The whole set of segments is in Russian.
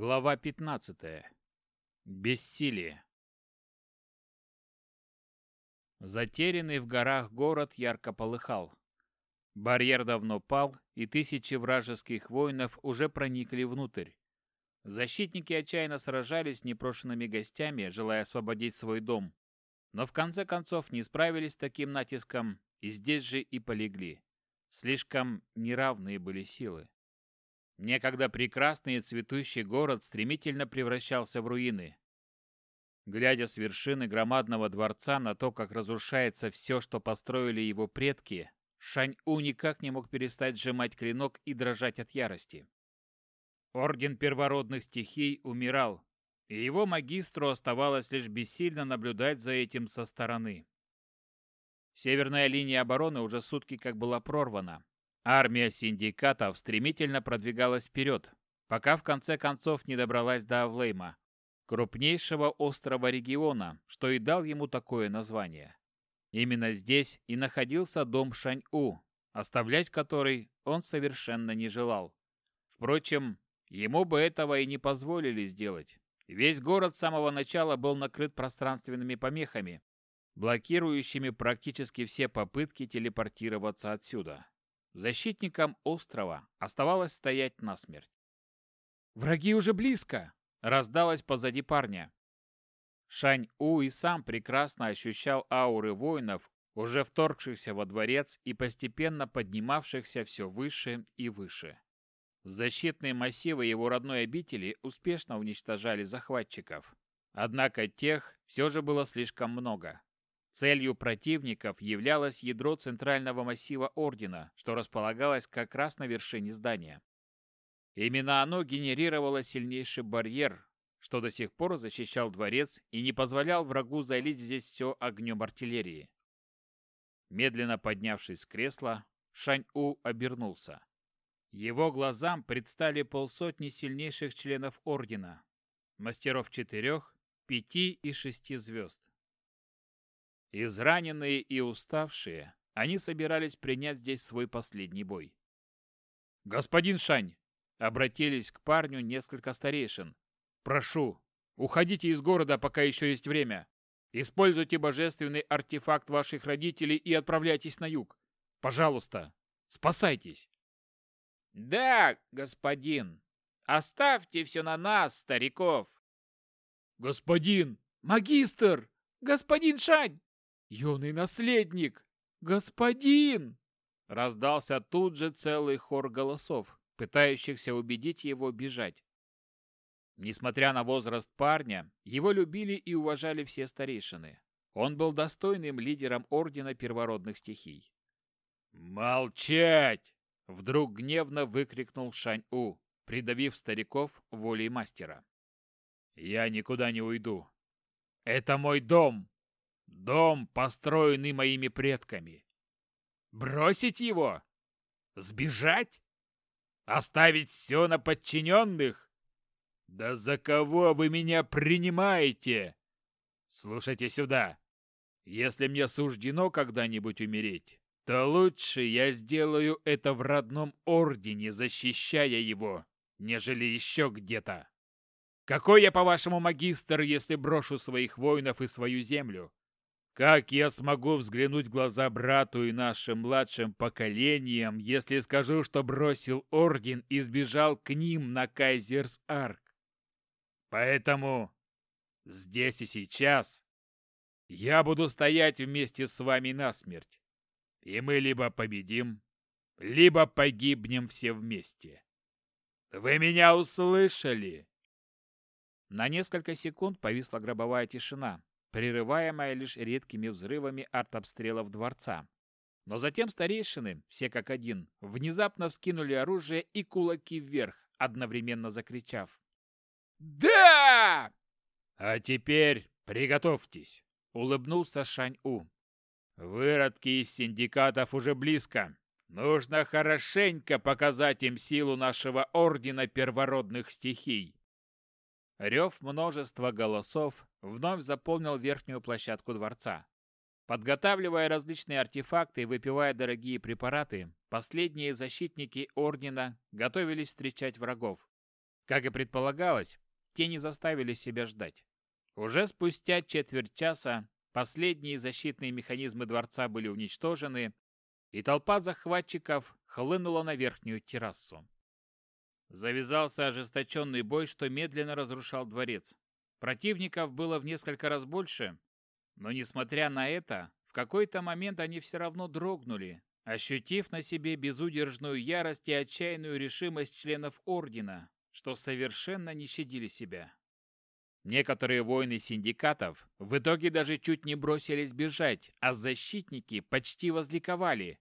Глава 15. Бессилие. Затерянный в горах город ярко полыхал. Барьер давно пал, и тысячи вражеских воинов уже проникли внутрь. Защитники отчаянно сражались с непрошенными гостями, желая освободить свой дом. Но в конце концов не справились с таким натиском, и здесь же и полегли. Слишком неравные были силы. Некогда прекрасный и цветущий город стремительно превращался в руины. Глядя с вершины громадного дворца на то, как разрушается все, что построили его предки, Шань-У никак не мог перестать сжимать клинок и дрожать от ярости. Орден первородных стихий умирал, и его магистру оставалось лишь бессильно наблюдать за этим со стороны. Северная линия обороны уже сутки как была прорвана, Армия синдикатов стремительно продвигалась вперед, пока в конце концов не добралась до Авлейма, крупнейшего острова региона, что и дал ему такое название. Именно здесь и находился дом Шань-У, оставлять который он совершенно не желал. Впрочем, ему бы этого и не позволили сделать. Весь город с самого начала был накрыт пространственными помехами, блокирующими практически все попытки телепортироваться отсюда. Защитникам острова оставалось стоять насмерть. «Враги уже близко!» — раздалось позади парня. Шань-У и сам прекрасно ощущал ауры воинов, уже вторгшихся во дворец и постепенно поднимавшихся все выше и выше. Защитные массивы его родной обители успешно уничтожали захватчиков. Однако тех все же было слишком много. Целью противников являлось ядро центрального массива Ордена, что располагалось как раз на вершине здания. Именно оно генерировало сильнейший барьер, что до сих пор защищал дворец и не позволял врагу залить здесь все огнем артиллерии. Медленно поднявшись с кресла, Шань-У обернулся. Его глазам предстали полсотни сильнейших членов Ордена, мастеров четырех, пяти и шести звезд. Израненные и уставшие, они собирались принять здесь свой последний бой. «Господин Шань!» — обратились к парню несколько старейшин. «Прошу, уходите из города, пока еще есть время. Используйте божественный артефакт ваших родителей и отправляйтесь на юг. Пожалуйста, спасайтесь!» «Да, господин! Оставьте все на нас, стариков!» «Господин! Магистр! Господин Шань!» «Юный наследник! Господин!» Раздался тут же целый хор голосов, пытающихся убедить его бежать. Несмотря на возраст парня, его любили и уважали все старейшины. Он был достойным лидером Ордена Первородных Стихий. «Молчать!» — вдруг гневно выкрикнул Шань-У, придавив стариков волей мастера. «Я никуда не уйду. Это мой дом, Дом, построенный моими предками. Бросить его? Сбежать? Оставить все на подчиненных? Да за кого вы меня принимаете? Слушайте сюда. Если мне суждено когда-нибудь умереть, то лучше я сделаю это в родном ордене, защищая его, нежели еще где-то. Какой я, по-вашему, магистр, если брошу своих воинов и свою землю? Как я смогу взглянуть в глаза брату и нашим младшим поколениям, если скажу, что бросил орден и сбежал к ним на Кайзерс-Арк? Поэтому здесь и сейчас я буду стоять вместе с вами насмерть. И мы либо победим, либо погибнем все вместе. Вы меня услышали? На несколько секунд повисла гробовая тишина, прерываемая лишь редкими взрывами артобстрелов дворца. Но затем старейшины, все как один, внезапно вскинули оружие и кулаки вверх, одновременно закричав. «Да!» «А теперь приготовьтесь!» — улыбнулся Шань-У. «Выродки из синдикатов уже близко. Нужно хорошенько показать им силу нашего Ордена Первородных Стихий. Рев множества голосов вновь заполнил верхнюю площадку дворца. Подготавливая различные артефакты и выпивая дорогие препараты, последние защитники Ордена готовились встречать врагов. Как и предполагалось, те не заставили себя ждать. Уже спустя четверть часа последние защитные механизмы дворца были уничтожены, и толпа захватчиков хлынула на верхнюю террасу. Завязался ожесточенный бой, что медленно разрушал дворец. Противников было в несколько раз больше, но, несмотря на это, в какой-то момент они все равно дрогнули, ощутив на себе безудержную ярость и отчаянную решимость членов Ордена, что совершенно не щадили себя. Некоторые воины синдикатов в итоге даже чуть не бросились бежать, а защитники почти возликовали,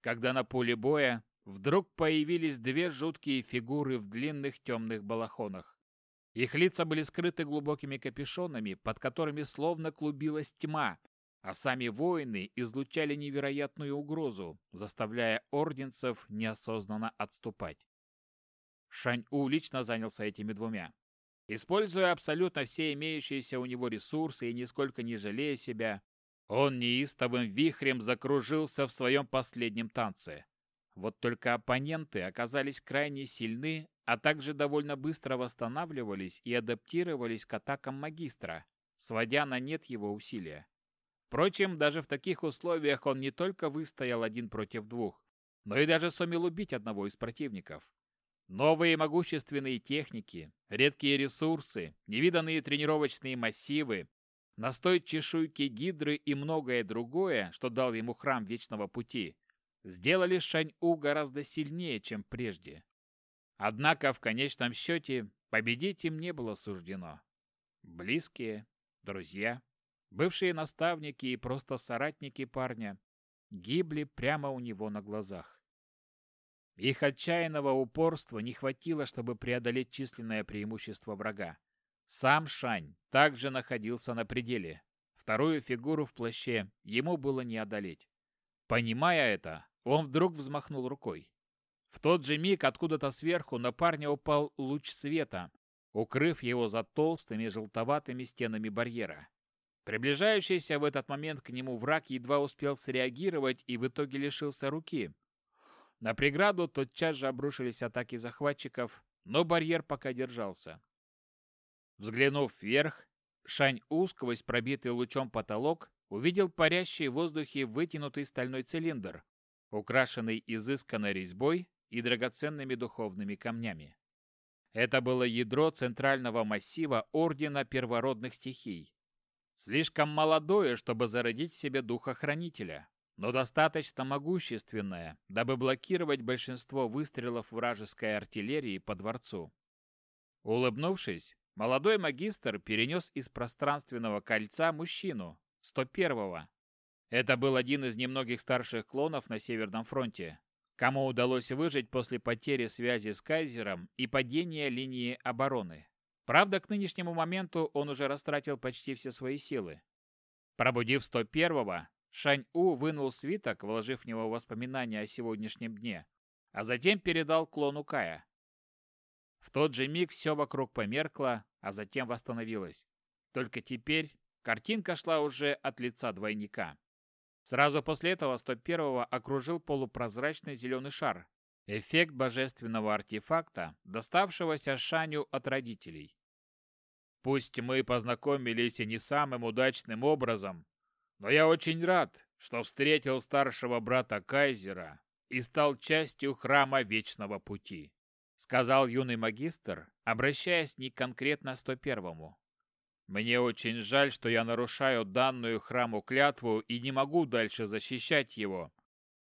когда на поле боя вдруг появились две жуткие фигуры в длинных темных балахонах. Их лица были скрыты глубокими капюшонами, под которыми словно клубилась тьма, а сами воины излучали невероятную угрозу, заставляя орденцев неосознанно отступать. Шань-У лично занялся этими двумя. Используя абсолютно все имеющиеся у него ресурсы и нисколько не жалея себя, он неистовым вихрем закружился в своем последнем танце. Вот только оппоненты оказались крайне сильны, а также довольно быстро восстанавливались и адаптировались к атакам магистра, сводя на нет его усилия. Впрочем, даже в таких условиях он не только выстоял один против двух, но и даже сумел убить одного из противников. Новые могущественные техники, редкие ресурсы, невиданные тренировочные массивы, настой чешуйки гидры и многое другое, что дал ему храм Вечного Пути, сделали Шань-У гораздо сильнее, чем прежде. Однако в конечном счете победить им не было суждено. Близкие, друзья, бывшие наставники и просто соратники парня гибли прямо у него на глазах. Их отчаянного упорства не хватило, чтобы преодолеть численное преимущество врага. Сам Шань также находился на пределе. Вторую фигуру в плаще ему было не одолеть. Понимая это, он вдруг взмахнул рукой. В тот же миг откуда-то сверху на парня упал луч света, укрыв его за толстыми желтоватыми стенами барьера. Приближающийся в этот момент к нему враг едва успел среагировать и в итоге лишился руки. На преграду тотчас же обрушились атаки захватчиков, но барьер пока держался. Взглянув вверх, Шань-У сквозь пробитый лучом потолок увидел парящий в воздухе вытянутый стальной цилиндр, украшенный изысканной резьбой и драгоценными духовными камнями. Это было ядро центрального массива Ордена Первородных Стихий. Слишком молодое, чтобы зародить в себе духа Хранителя, но достаточно могущественное, дабы блокировать большинство выстрелов вражеской артиллерии по дворцу. Улыбнувшись, молодой магистр перенес из пространственного кольца мужчину, 101-го, это был один из немногих старших клонов на Северном фронте, кому удалось выжить после потери связи с Кайзером и падения линии обороны. Правда, к нынешнему моменту он уже растратил почти все свои силы. Пробудив 101-го, Шань-У вынул свиток, вложив в него воспоминания о сегодняшнем дне, а затем передал клону Кая. В тот же миг все вокруг померкло, а затем восстановилось. Только теперь картинка шла уже от лица двойника. Сразу после этого 101-го окружил полупрозрачный зеленый шар. Эффект божественного артефакта, доставшегося Шаню от родителей. Пусть мы познакомились и не самым удачным образом, но я очень рад, что встретил старшего брата Кайзера и стал частью храма Вечного Пути, сказал юный магистр, обращаясь не конкретно 101-му, мне очень жаль, что я нарушаю данную храму клятву и не могу дальше защищать его.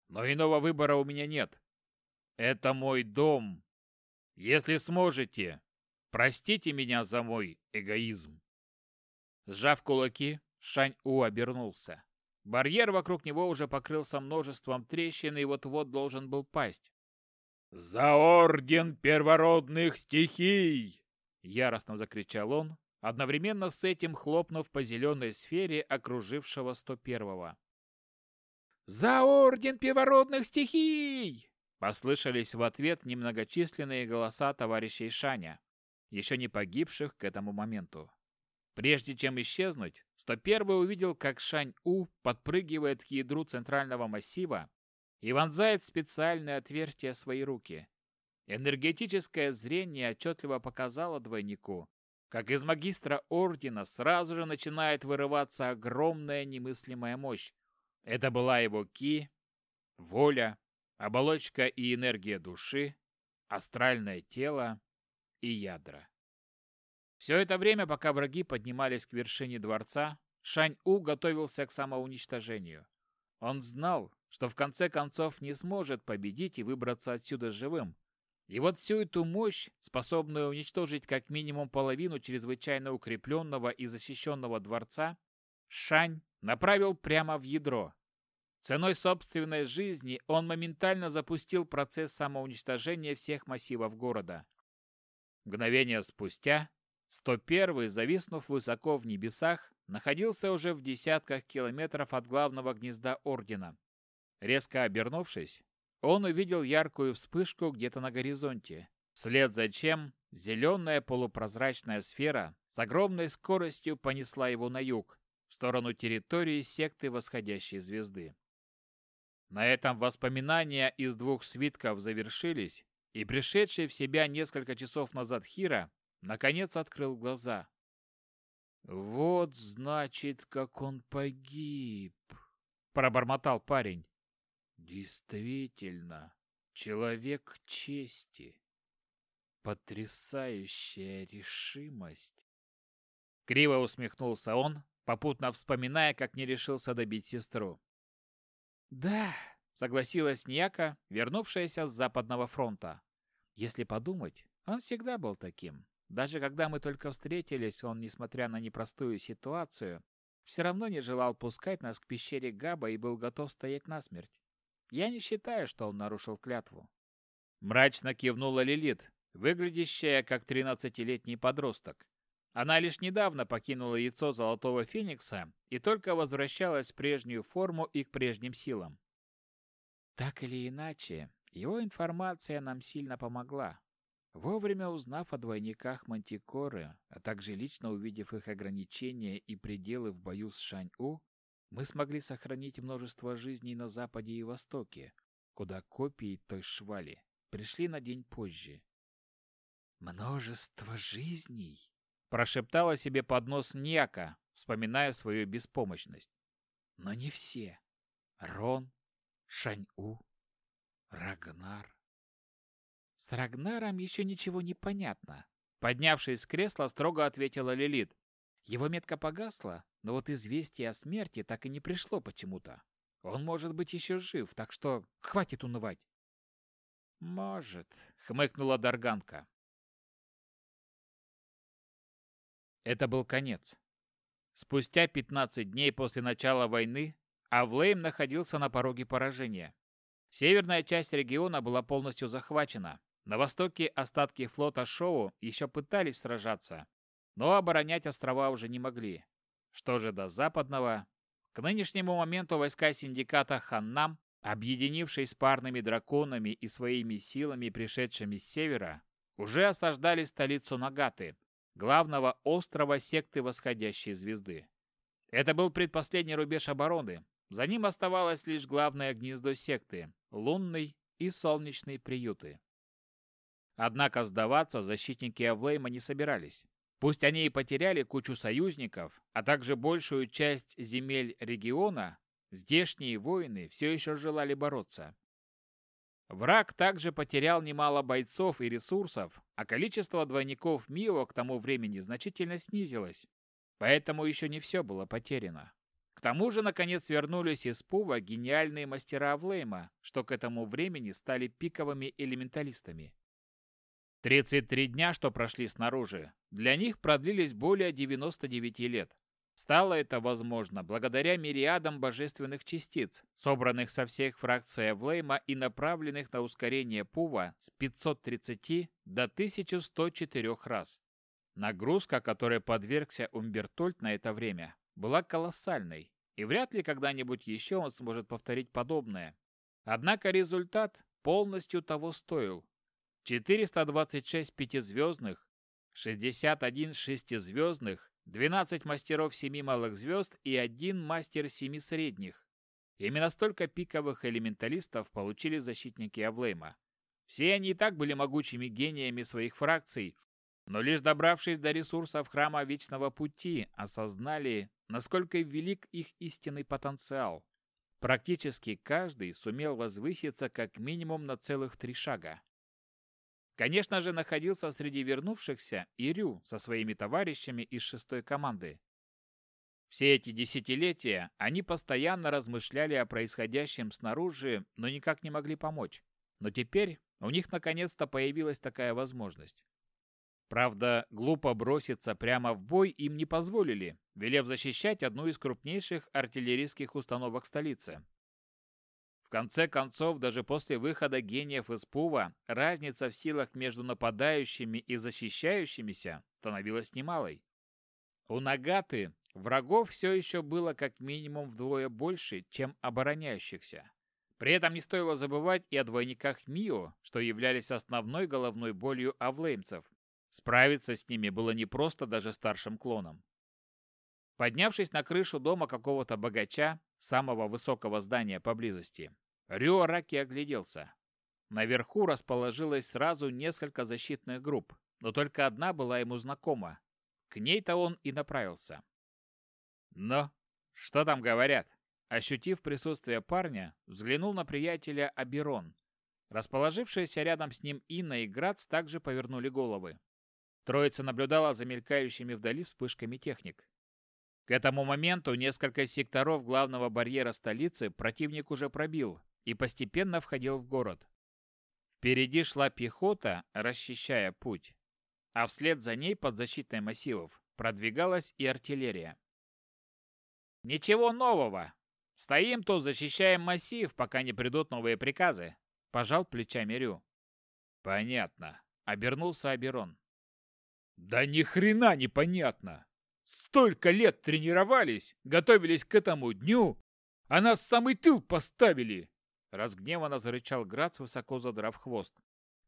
Но иного выбора у меня нет. Это мой дом. Если сможете, простите меня за мой эгоизм. Сжав кулаки, Шань-У обернулся. Барьер вокруг него уже покрылся множеством трещин и вот-вот должен был пасть. «За орден первородных стихий!» Яростно закричал он, одновременно с этим хлопнув по зеленой сфере окружившего 101-го. «За орден первородных стихий!» Послышались в ответ немногочисленные голоса товарищей Шаня, еще не погибших к этому моменту. Прежде чем исчезнуть, 101-й увидел, как Шань-У подпрыгивает к ядру центрального массива и вонзает в специальное отверстие свои руки. Энергетическое зрение отчетливо показало двойнику, как из магистра Ордена сразу же начинает вырываться огромная немыслимая мощь. Это была его ки, воля, оболочка и энергия души, астральное тело и ядра. Все это время, пока враги поднимались к вершине дворца, Шань-У готовился к самоуничтожению. Он знал, что в конце концов не сможет победить и выбраться отсюда живым. И вот всю эту мощь, способную уничтожить как минимум половину чрезвычайно укрепленного и защищенного дворца, Шань направил прямо в ядро. Ценой собственной жизни он моментально запустил процесс самоуничтожения всех массивов города. Мгновение спустя 101-й, зависнув высоко в небесах, находился уже в десятках километров от главного гнезда Ордена. Резко обернувшись, он увидел яркую вспышку где-то на горизонте, вслед за чем зеленая полупрозрачная сфера с огромной скоростью понесла его на юг, в сторону территории секты восходящей звезды. На этом воспоминания из двух свитков завершились, и пришедший в себя несколько часов назад Хира наконец открыл глаза. «Вот, значит, как он погиб!» — пробормотал парень. «Действительно, человек чести. Потрясающая решимость!» Криво усмехнулся он, попутно вспоминая, как не решился добить сестру. «Да», — согласилась Ньяка, вернувшаяся с Западного фронта. «Если подумать, он всегда был таким. Даже когда мы только встретились, он, несмотря на непростую ситуацию, все равно не желал пускать нас к пещере Габа и был готов стоять насмерть. Я не считаю, что он нарушил клятву. Мрачно кивнула Лилит, выглядящая как тринадцатилетний подросток. Она лишь недавно покинула яйцо Золотого Феникса и только возвращалась в прежнюю форму и к прежним силам. Так или иначе, его информация нам сильно помогла. Вовремя узнав о двойниках Мантикоры, а также лично увидев их ограничения и пределы в бою с Шань-У, мы смогли сохранить множество жизней на Западе и Востоке, куда копии той швали пришли на день позже. «Множество жизней!» — прошептала себе под нос Ньяка, вспоминая свою беспомощность. «Но не все. Рон, Шань-У, Рагнар...» С Рагнаром еще ничего не понятно. Поднявшись с кресла, строго ответила Лилит. Его метка погасла, но вот известие о смерти так и не пришло почему-то. Он может быть еще жив, так что хватит унывать. Может, хмыкнула Дарганка. Это был конец. Спустя 15 дней после начала войны Авлейм находился на пороге поражения. Северная часть региона была полностью захвачена, на востоке остатки флота Шоу еще пытались сражаться, но оборонять острова уже не могли. Что же до западного? К нынешнему моменту войска синдиката Ханнам, объединившись с парными драконами и своими силами, пришедшими с севера, уже осаждали столицу Нагаты, главного острова секты Восходящей Звезды. Это был предпоследний рубеж обороны. За ним оставалось лишь главное гнездо секты – лунный и солнечный приюты. Однако сдаваться защитники Авлейма не собирались. Пусть они и потеряли кучу союзников, а также большую часть земель региона, здешние воины все еще желали бороться. Враг также потерял немало бойцов и ресурсов, а количество двойников Мио к тому времени значительно снизилось, поэтому еще не все было потеряно. К тому же, наконец, вернулись из Пува гениальные мастера Авлейма, что к этому времени стали пиковыми элементалистами. 33 дня, что прошли снаружи, для них продлились более 99 лет. Стало это возможно благодаря мириадам божественных частиц, собранных со всех фракций Эвлейма и направленных на ускорение Пува с 530 до 1104 раз. Нагрузка, которой подвергся Умбертольд на это время, была колоссальной, и вряд ли когда-нибудь еще он сможет повторить подобное. Однако результат полностью того стоил, 426 пятизвездных, 61 шестизвездных, 12 мастеров семи малых звезд и один мастер семи средних. Именно столько пиковых элементалистов получили защитники Авлейма. Все они и так были могучими гениями своих фракций, но лишь добравшись до ресурсов Храма Вечного Пути, осознали, насколько велик их истинный потенциал. Практически каждый сумел возвыситься как минимум на целых три шага. Конечно же, находился среди вернувшихся и Рю со своими товарищами из шестой команды. Все эти десятилетия они постоянно размышляли о происходящем снаружи, но никак не могли помочь. Но теперь у них наконец-то появилась такая возможность. Правда, глупо броситься прямо в бой им не позволили, велев защищать одну из крупнейших артиллерийских установок столицы. Конце концов, даже после выхода гениев из Пува, разница в силах между нападающими и защищающимися становилась немалой. У Нагаты врагов все еще было как минимум вдвое больше, чем обороняющихся. При этом не стоило забывать и о двойниках Мио, что являлись основной головной болью авлеймцев, Справиться с ними было непросто даже старшим клонам. Поднявшись на крышу дома какого-то богача, самого высокого здания поблизости, Рюо Раки огляделся. Наверху расположилось сразу несколько защитных групп, но только одна была ему знакома. К ней-то он и направился. Но что там говорят? Ощутив присутствие парня, взглянул на приятеля Аберон. Расположившиеся рядом с ним Инна и Грац также повернули головы. Троица наблюдала за мелькающими вдали вспышками техник. К этому моменту несколько секторов главного барьера столицы противник уже пробил и постепенно входил в город. Впереди шла пехота, расчищая путь, а вслед за ней под защитой массивов продвигалась и артиллерия. «Ничего нового. Стоим тут, защищаем массив, пока не придут новые приказы», – пожал плечами Рю. «Понятно», – обернулся Аберон. Да ни хрена непонятно. Столько лет тренировались, готовились к этому дню, а нас в самый тыл поставили. Разгневанно зарычал Грац, высоко задрав хвост.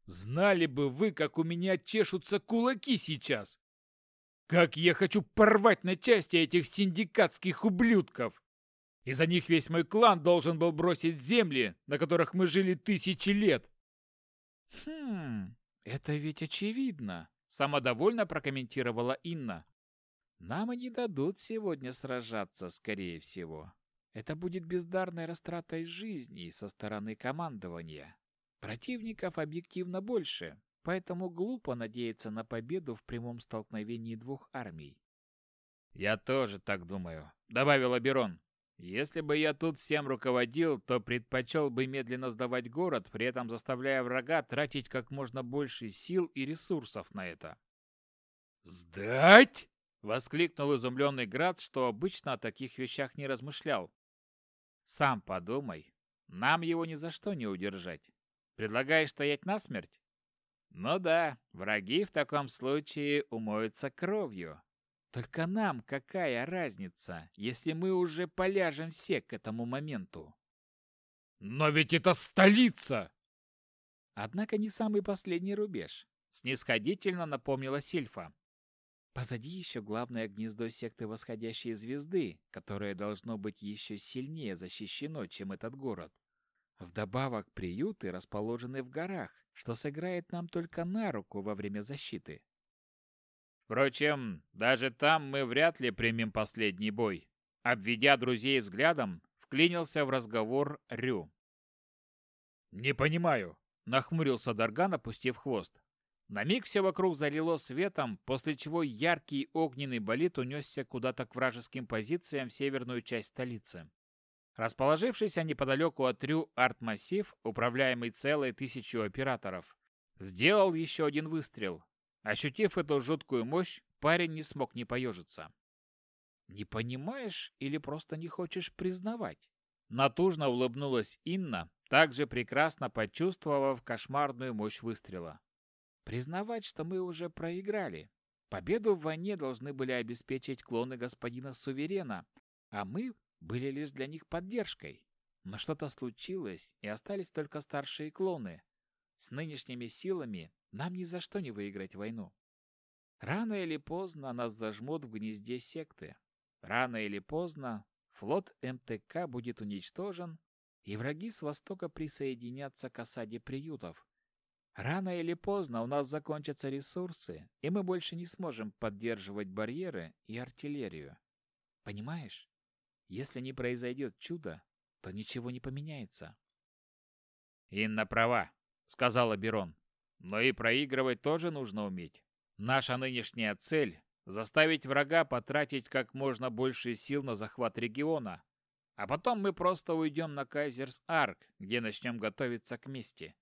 Знали бы вы, как у меня чешутся кулаки сейчас. Как я хочу порвать на части этих синдикатских ублюдков. Из-за них весь мой клан должен был бросить земли, на которых мы жили тысячи лет. Хм, это ведь очевидно, Самодовольно прокомментировала Инна. Нам и не дадут сегодня сражаться, скорее всего. Это будет бездарной растратой жизни со стороны командования. Противников объективно больше, поэтому глупо надеяться на победу в прямом столкновении двух армий. «Я тоже так думаю», — добавил Аберон. Если бы я тут всем руководил, то предпочел бы медленно сдавать город, при этом заставляя врага тратить как можно больше сил и ресурсов на это. «Сдать?» — воскликнул изумленный Грац, что обычно о таких вещах не размышлял. «Сам подумай. Нам его ни за что не удержать. Предлагаешь стоять насмерть?» «Ну да, враги в таком случае умоются кровью, только нам какая разница, если мы уже поляжем все к этому моменту? Но ведь это столица! Однако не самый последний рубеж, снисходительно напомнила Сильфа. Позади еще главное гнездо секты восходящей звезды, которое должно быть еще сильнее защищено, чем этот город. Вдобавок приюты расположены в горах, что сыграет нам только на руку во время защиты. Впрочем, даже там мы вряд ли примем последний бой. Обведя друзей взглядом, вклинился в разговор Рю. «Не понимаю», — нахмурился Дарган, опустив хвост. На миг все вокруг залило светом, после чего яркий огненный болид унесся куда-то к вражеским позициям в северную часть столицы. Расположившийся неподалеку от Рю арт-массив, управляемый целой тысячу операторов, сделал еще один выстрел, Ощутив эту жуткую мощь, парень не смог не поежиться. «Не понимаешь или просто не хочешь признавать?» Натужно улыбнулась Инна, также прекрасно почувствовав кошмарную мощь выстрела. «Признавать, что мы уже проиграли. Победу в войне должны были обеспечить клоны господина Суверена, а мы были лишь для них поддержкой. Но что-то случилось, и остались только старшие клоны. С нынешними силами нам ни за что не выиграть войну. Рано или поздно нас зажмут в гнезде секты. Рано или поздно флот МТК будет уничтожен, и враги с востока присоединятся к осаде приютов. Рано или поздно у нас закончатся ресурсы, и мы больше не сможем поддерживать барьеры и артиллерию. Понимаешь? Если не произойдет чудо, то ничего не поменяется. Инна права, сказала Берон. Но и проигрывать тоже нужно уметь. Наша нынешняя цель – заставить врага потратить как можно больше сил на захват региона. А потом мы просто уйдем на Кайзерс-Арк, где начнем готовиться к мести.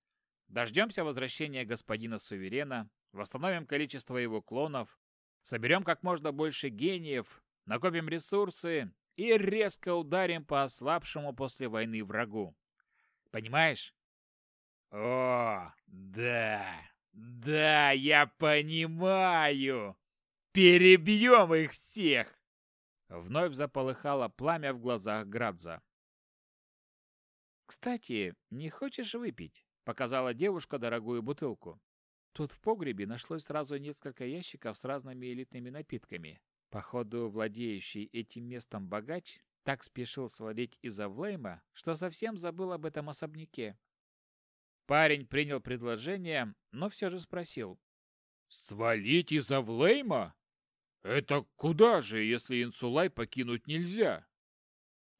Дождемся возвращения господина Суверена, восстановим количество его клонов, соберем как можно больше гениев, накопим ресурсы и резко ударим по ослабшему после войны врагу. Понимаешь? О, да, да, я понимаю. Перебьем их всех. Вновь заполыхало пламя в глазах Градза. «Кстати, не хочешь выпить?» — показала девушка дорогую бутылку. Тут в погребе нашлось сразу несколько ящиков с разными элитными напитками. Походу, владеющий этим местом богач так спешил свалить из-за Влейма, что совсем забыл об этом особняке. Парень принял предложение, но все же спросил. «Свалить из-за Влейма? Это куда же, если Инсулай покинуть нельзя?»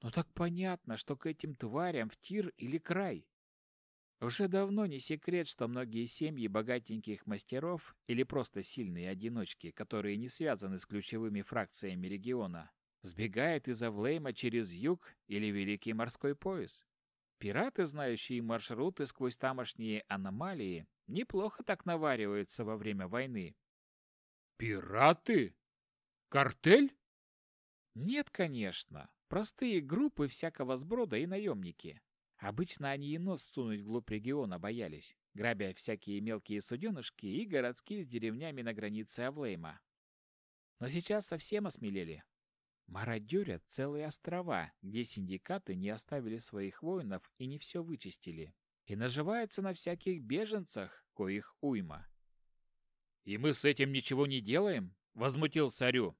«Ну так понятно, что к этим тварям в тир или край. Уже давно не секрет, что многие семьи богатеньких мастеров или просто сильные одиночки, которые не связаны с ключевыми фракциями региона, сбегают из Авлейма через юг или Великий морской пояс. Пираты, знающие маршруты сквозь тамошние аномалии, неплохо так навариваются во время войны. Пираты? Картель? Нет, конечно. Простые группы всякого сброда и наемники. Обычно они и нос сунуть вглубь региона боялись, грабя всякие мелкие суденышки и городские с деревнями на границе Авлейма. Но сейчас совсем осмелели. Мародерят целые острова, где синдикаты не оставили своих воинов и не все вычистили. И наживаются на всяких беженцах, коих уйма. «И мы с этим ничего не делаем?» — возмутился Рю.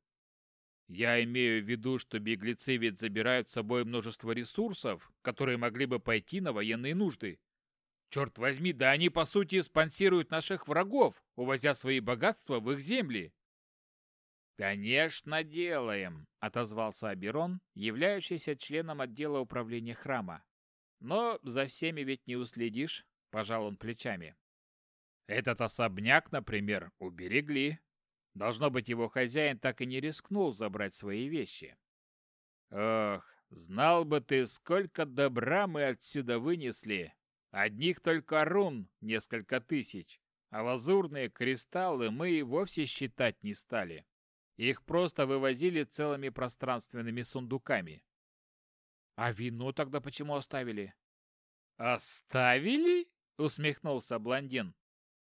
Я имею в виду, что беглецы ведь забирают с собой множество ресурсов, которые могли бы пойти на военные нужды. Черт возьми, да они, по сути, спонсируют наших врагов, увозя свои богатства в их земли. «Конечно, делаем», — отозвался Аберон, являющийся членом отдела управления храма. «Но за всеми ведь не уследишь», — пожал он плечами. «Этот особняк, например, уберегли, Должно быть, его хозяин так и не рискнул забрать свои вещи. Ох, знал бы ты, сколько добра мы отсюда вынесли. Одних только рун несколько тысяч, а лазурные кристаллы мы и вовсе считать не стали. Их просто вывозили целыми пространственными сундуками. А вино тогда почему оставили? Оставили? Усмехнулся блондин.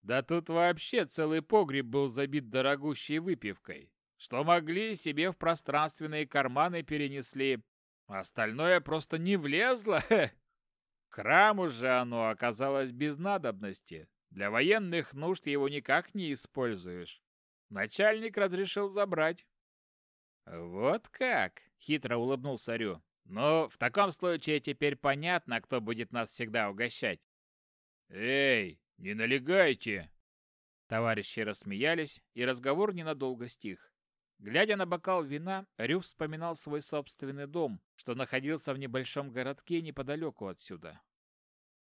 Да тут вообще целый погреб был забит дорогущей выпивкой. Что могли, себе в пространственные карманы перенесли. Остальное просто не влезло. Храму же оно оказалось без надобности. Для военных нужд его никак не используешь. Начальник разрешил забрать. Вот как? Хитро улыбнулся Рю. Ну, в таком случае теперь понятно, кто будет нас всегда угощать. Эй, «Не налегайте!» Товарищи рассмеялись, и разговор ненадолго стих. Глядя на бокал вина, Рю вспоминал свой собственный дом, что находился в небольшом городке неподалеку отсюда.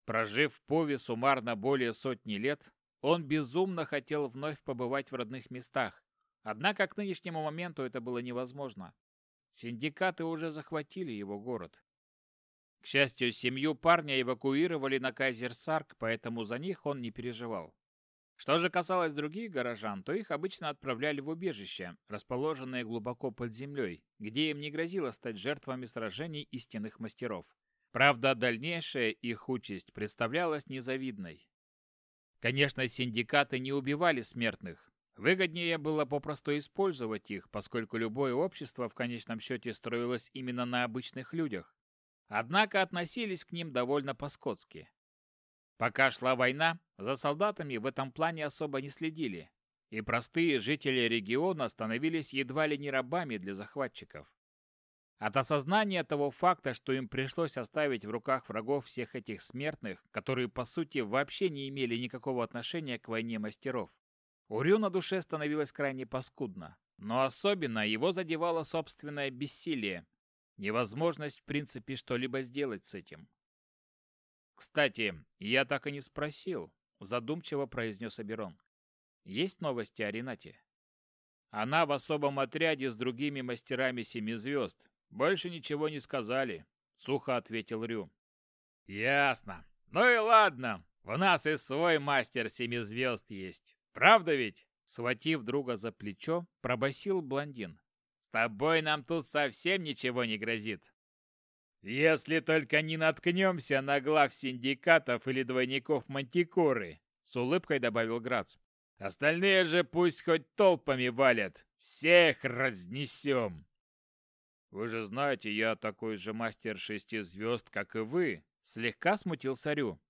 Прожив в Пове суммарно более сотни лет, он безумно хотел вновь побывать в родных местах, однако к нынешнему моменту это было невозможно. Синдикаты уже захватили его город. К счастью, семью парня эвакуировали на Кайзерсарк, поэтому за них он не переживал. Что же касалось других горожан, то их обычно отправляли в убежище, расположенные глубоко под землей, где им не грозило стать жертвами сражений истинных мастеров. Правда, дальнейшая их участь представлялась незавидной. Конечно, синдикаты не убивали смертных. Выгоднее было попросту использовать их, поскольку любое общество в конечном счете строилось именно на обычных людях. Однако относились к ним довольно по-скотски. Пока шла война, за солдатами в этом плане особо не следили, и простые жители региона становились едва ли не рабами для захватчиков. От осознания того факта, что им пришлось оставить в руках врагов всех этих смертных, которые по сути вообще не имели никакого отношения к войне мастеров, у Рю на душе становилось крайне паскудно. Но особенно его задевало собственное бессилие, невозможность в принципе что-либо сделать с этим. «Кстати, я так и не спросил», — задумчиво произнес Аберон. «Есть новости о Ренате?» «Она в особом отряде с другими мастерами Семи Звезд. Больше ничего не сказали», — сухо ответил Рю. «Ясно. Ну и ладно. У нас и свой мастер Семи Звезд есть. Правда ведь?» Схватив друга за плечо, пробасил блондин. «С тобой нам тут совсем ничего не грозит. «Если только не наткнемся на глав синдикатов или двойников Мантикоры», — с улыбкой добавил Грац. «Остальные же пусть хоть толпами валят. Всех разнесем!» «Вы же знаете, я такой же мастер шести звезд, как и вы», — слегка смутился Рю.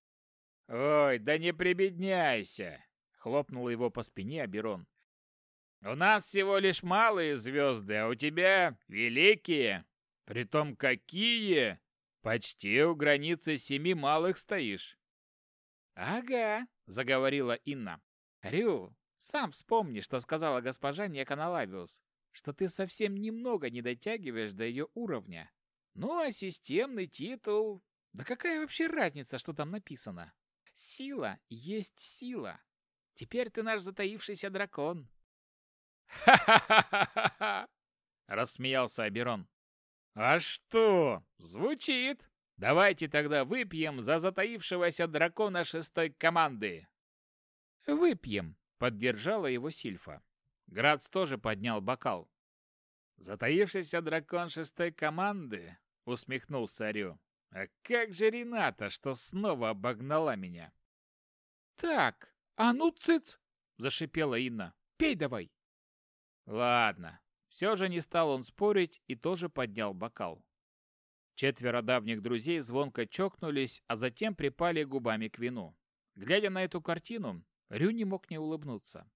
«Ой, да не прибедняйся!» — хлопнул его по спине Аберон. «У нас всего лишь малые звезды, а у тебя великие!» Притом какие? Почти у границы семи малых стоишь. Ага, заговорила Инна. Рю, сам вспомни, что сказала госпожа Неканалавиус, что ты совсем немного не дотягиваешь до ее уровня. Ну, а системный титул... Да какая вообще разница, что там написано? Сила есть сила. Теперь ты наш затаившийся дракон. «Ха-ха-ха-ха-ха!» — рассмеялся Аберон. «А что? Звучит! Давайте тогда выпьем за затаившегося дракона шестой команды!» «Выпьем!» — поддержала его Сильфа. Грац тоже поднял бокал. «Затаившийся дракон шестой команды?» — усмехнулся Орю. «А как же Рената, что снова обогнала меня?» «Так, а ну цыц!» — зашипела Инна. «Пей давай!» «Ладно, все же не стал он спорить и тоже поднял бокал. Четверо давних друзей звонко чокнулись, а затем припали губами к вину. Глядя на эту картину, Рю не мог не улыбнуться.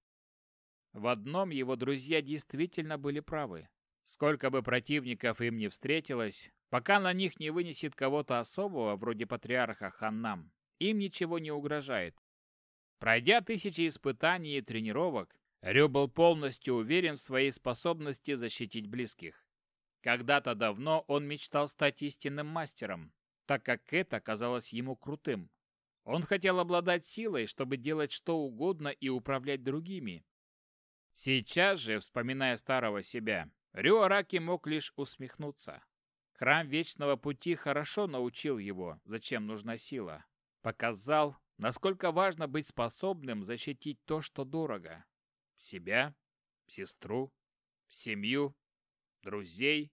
В одном его друзья действительно были правы. Сколько бы противников им не встретилось, пока на них не вынесет кого-то особого, вроде патриарха Ханнам, им ничего не угрожает. Пройдя тысячи испытаний и тренировок, Рю был полностью уверен в своей способности защитить близких. Когда-то давно он мечтал стать истинным мастером, так как это казалось ему крутым. Он хотел обладать силой, чтобы делать что угодно и управлять другими. Сейчас же, вспоминая старого себя, Рю Араки мог лишь усмехнуться. Храм Вечного Пути хорошо научил его, зачем нужна сила. Показал, насколько важно быть способным защитить то, что дорого. Себя, сестру, семью, друзей,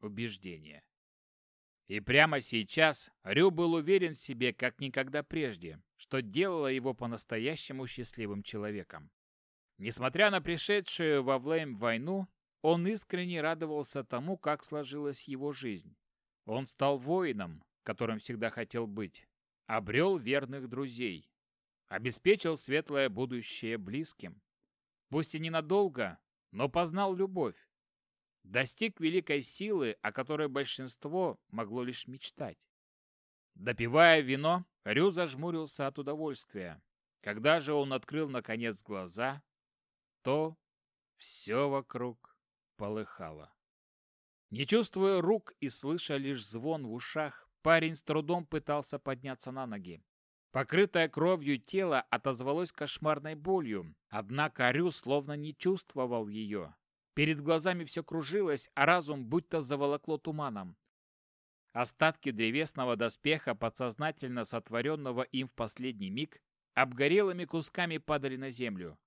убеждения. И прямо сейчас Рю был уверен в себе, как никогда прежде, что делало его по-настоящему счастливым человеком. Несмотря на пришедшую во Влейм войну, он искренне радовался тому, как сложилась его жизнь. Он стал воином, которым всегда хотел быть, обрел верных друзей, обеспечил светлое будущее близким, Пусть и ненадолго, но познал любовь. Достиг великой силы, о которой большинство могло лишь мечтать. Допивая вино, Рю зажмурился от удовольствия. Когда же он открыл, наконец, глаза, то все вокруг полыхало. Не чувствуя рук и слыша лишь звон в ушах, парень с трудом пытался подняться на ноги. Покрытое кровью тело отозвалось кошмарной болью, однако Рю словно не чувствовал ее. Перед глазами все кружилось, а разум будто заволокло туманом. Остатки древесного доспеха, подсознательно сотворенного им в последний миг, обгорелыми кусками падали на землю.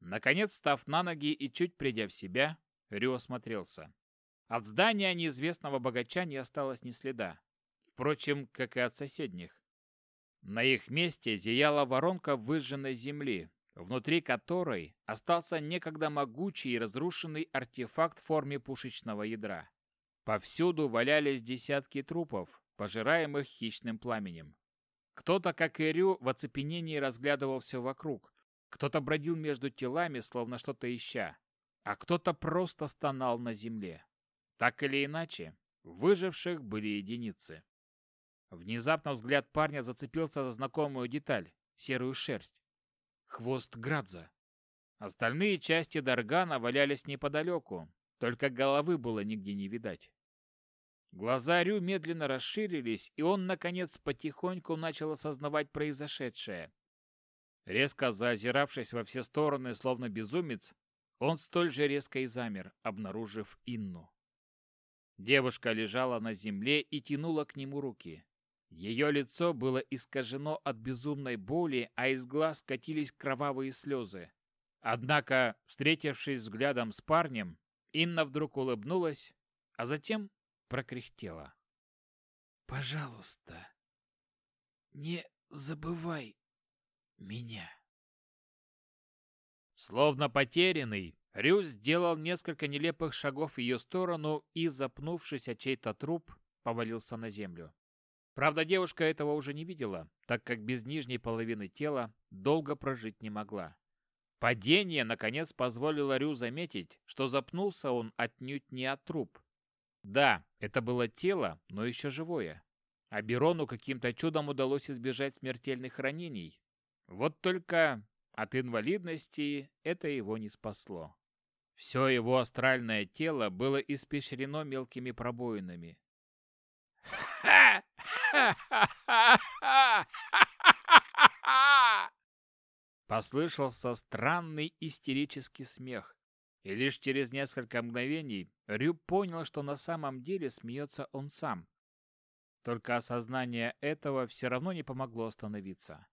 Наконец, встав на ноги и чуть придя в себя, Рю осмотрелся. От здания неизвестного богача не осталось ни следа. Впрочем, как и от соседних. На их месте зияла воронка выжженной земли, внутри которой остался некогда могучий и разрушенный артефакт в форме пушечного ядра. Повсюду валялись десятки трупов, пожираемых хищным пламенем. Кто-то, как и Рю, в оцепенении разглядывал все вокруг. Кто-то бродил между телами, словно что-то ища. А кто-то просто стонал на земле. Так или иначе, Выживших были единицы. Внезапно взгляд парня зацепился за знакомую деталь — серую шерсть. Хвост Градза. Остальные части Даргана валялись неподалеку, только головы было нигде не видать. Глаза Рю медленно расширились, и он, наконец, потихоньку начал осознавать произошедшее. Резко заозиравшись во все стороны, словно безумец, он столь же резко и замер, обнаружив Инну. Девушка лежала на земле и тянула к нему руки. Ее лицо было искажено от безумной боли, а из глаз катились кровавые слезы. Однако, встретившись взглядом с парнем, Инна вдруг улыбнулась, а затем прокряхтела. «Пожалуйста, не забывай меня». Словно потерянный, Рю сделал несколько нелепых шагов в ее сторону и, запнувшись о чей-то труп, повалился на землю. Правда, девушка этого уже не видела, так как без нижней половины тела долго прожить не могла. Падение, наконец, позволило Рю заметить, что запнулся он отнюдь не от труп, да, это было тело, но еще живое. А Берону каким-то чудом удалось избежать смертельных ранений. Вот только от инвалидности это его не спасло. Все его астральное тело было испещрено мелкими пробоинами. Послышался странный истерический смех. И лишь через несколько мгновений Рю понял, что на самом деле смеется он сам. Только осознание этого все равно не помогло остановиться.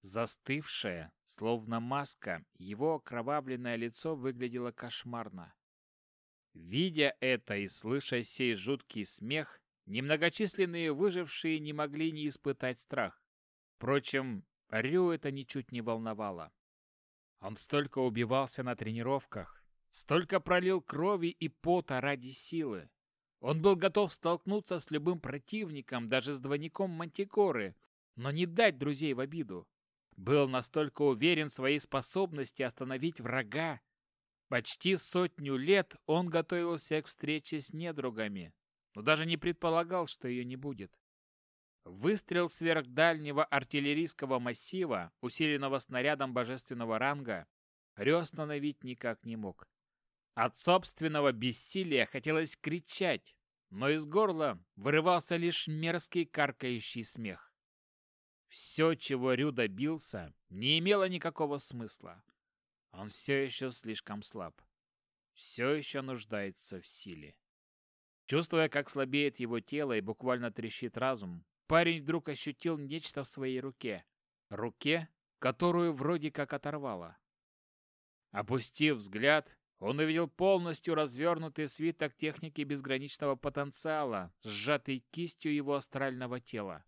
Застывшее, словно маска, его окровавленное лицо выглядело кошмарно. Видя это и слыша сей жуткий смех, немногочисленные выжившие не могли не испытать страх. Впрочем, Рю это ничуть не волновало. Он столько убивался на тренировках, Столько пролил крови и пота ради силы. Он был готов столкнуться с любым противником, даже с двойником Мантикоры, но не дать друзей в обиду. Был настолько уверен в своей способности остановить врага. Почти сотню лет он готовился к встрече с недругами, но даже не предполагал, что ее не будет. Выстрел сверхдальнего артиллерийского массива, усиленного снарядом божественного ранга, Рё остановить никак не мог. От собственного бессилия хотелось кричать, но из горла вырывался лишь мерзкий каркающий смех. Все, чего Рю добился, не имело никакого смысла. Он все еще слишком слаб. Все еще нуждается в силе. Чувствуя, как слабеет его тело и буквально трещит разум, парень вдруг ощутил нечто в своей руке. Руке, которую вроде как оторвало. Опустив взгляд, он увидел полностью развернутый свиток техники безграничного потенциала, сжатый кистью его астрального тела.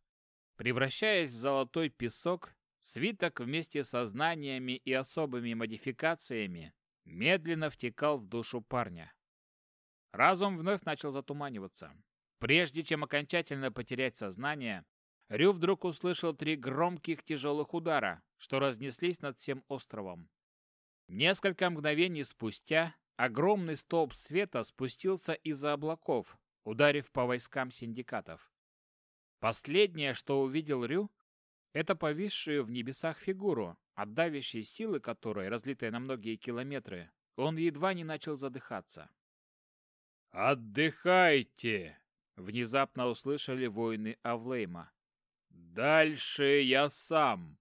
Превращаясь в золотой песок, свиток вместе со знаниями и особыми модификациями медленно втекал в душу парня. Разум вновь начал затуманиваться. Прежде чем окончательно потерять сознание, Рю вдруг услышал три громких тяжелых удара, что разнеслись над всем островом. Несколько мгновений спустя огромный столб света спустился из-за облаков, ударив по войскам синдикатов. Последнее, что увидел Рю, это повисшую в небесах фигуру, от давящей силы которой, разлитая на многие километры, он едва не начал задыхаться. «Отдыхайте!» — внезапно услышали воины Авлейма. «Дальше я сам!»